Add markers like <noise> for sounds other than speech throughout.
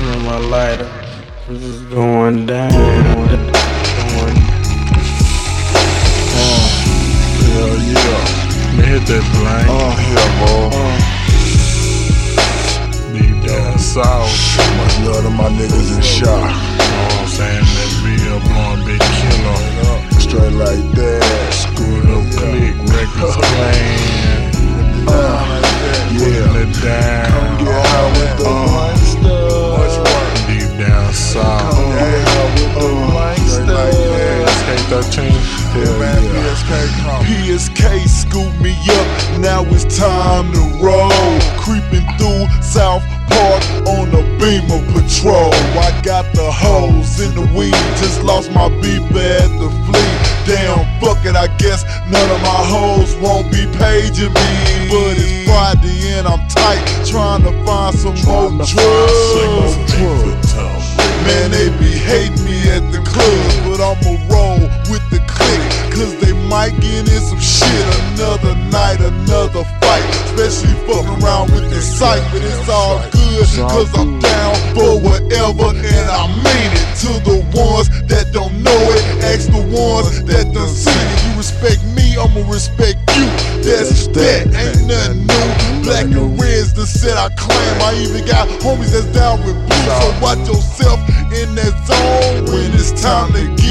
me my lighter. This is going down. Going. Uh, hell yeah. Me hit that blank. Oh, hell, boy. Uh, Deep down south. Much love to my niggas in shot. 13. Yeah. PSK. PSK scooped me up, now it's time to roll. Creeping through South Park on a Beamer patrol. I got the hoes in the weed, just lost my beeper at the fleet. Damn, fuck it, I guess none of my hoes won't be paging me. But it's Friday and I'm tight, trying to find some more drugs. Man, they be hating me at the club. In some shit. Another night, another fight. Especially fucking around with the sight. But it's all good, cause I'm down for whatever. And I mean it to the ones that don't know it. Ask the ones that done seen it. You respect me, I'ma respect you. That's that, ain't nothing new. Black and red's the set I claim. I even got homies that's down with blue. So watch yourself in that zone when it's time to get.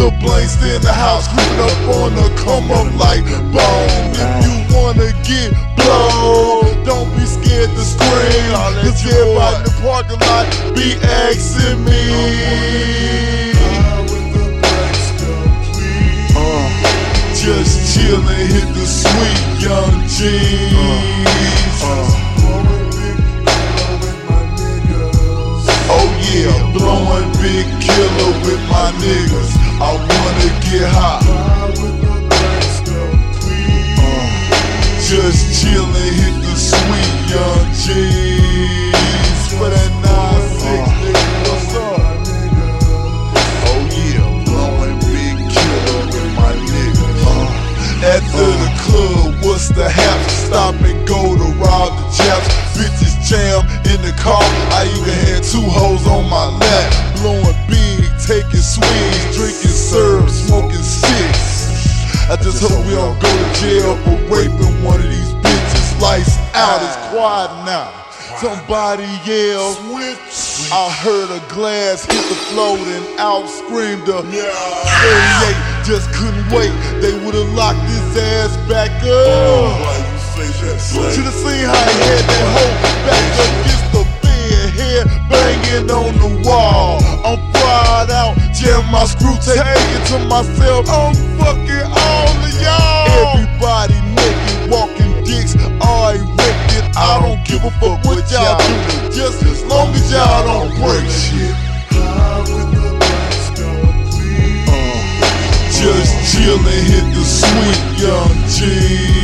The blanks in the house, creeping up on the come up like bone. If you wanna get blown, don't be scared to scream. Cause everybody in the parking lot be asking me. Just chillin', hit the sweet young G's. Oh uh, uh. Just chillin', hit the sweet young G's. For that 9-6, nigga, what's up? Oh yeah, blowing big killer with my niggas. After the uh. club, what's the hap? Stop and go to rob the japs. Bitches jam in the car. I even had two hoes on my I just hope we don't go to jail for raping one of these bitches. Lights out, it's quiet now. Somebody yell. I heard a glass hit the floor and out screamed a 38. Just couldn't wait. They would've locked his ass back up. Should've seen how he had that hoe back up against the bed, head banging on the wall. I'm fried out, jam my screw tape to myself. I'm fucking Chillin', hit the sweet young G.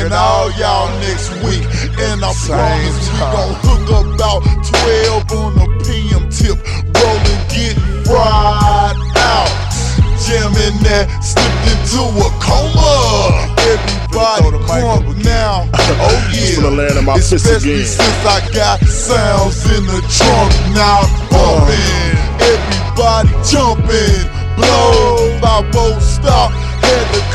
I'm all y'all next week, and I promise we gon' hook up about 12 on the PM tip, rollin', getting fried out. Jamming that, slipped into a coma. Everybody crunk now. <laughs> Oh Just for the yeah. land of my Especially since I got sounds in the trunk now bumping. Everybody jumping. Blow I won't stop.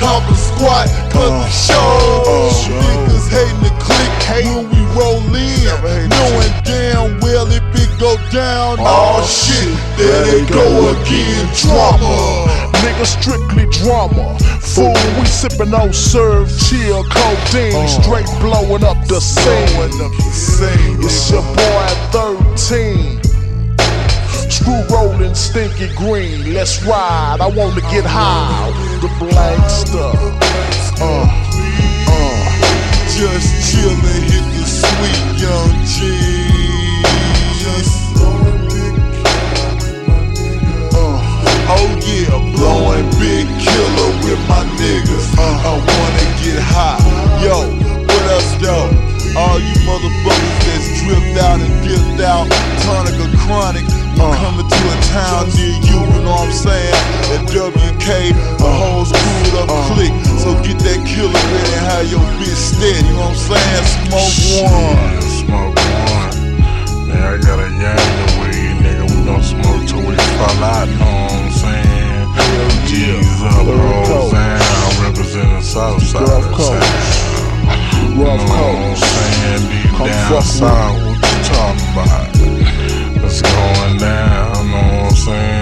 Cover squat cause the show. Niggas hating the click when we roll in. Knowing damn well if it go down, oh shit, there they go again. Drama. Nigga, strictly drama. Fool, we sippin' on serve, chill, codeine, uh. straight blowing up the scene. Up the scene. It's your boy at 13. Screw rollin', stinky green. Let's ride. I wanna get high. The blank stuff. Uh, uh. Just chillin', hit the sweet young G. Uh, oh yeah, blowing big killer with my niggas. Uh, I wanna get high. Yo, what else though? All you motherfuckers that's dripped out and dipped out, tonic or chronic, I'm coming to a town near you, you know what I'm saying? At WK, the whole screwed up uh. click. So get that killer ready and have your bitch steady, you know what I'm saying? Smoke one. Yeah, smoke one. Man, I got a yang of weed, nigga. We gon' smoke till we fall out, know what I'm saying? G's up, Third bro, coast. saying I represent the south side of Rough coast. Rough You know what I'm saying? Deep Come down south, what you talking about? It's going down, know what I'm saying?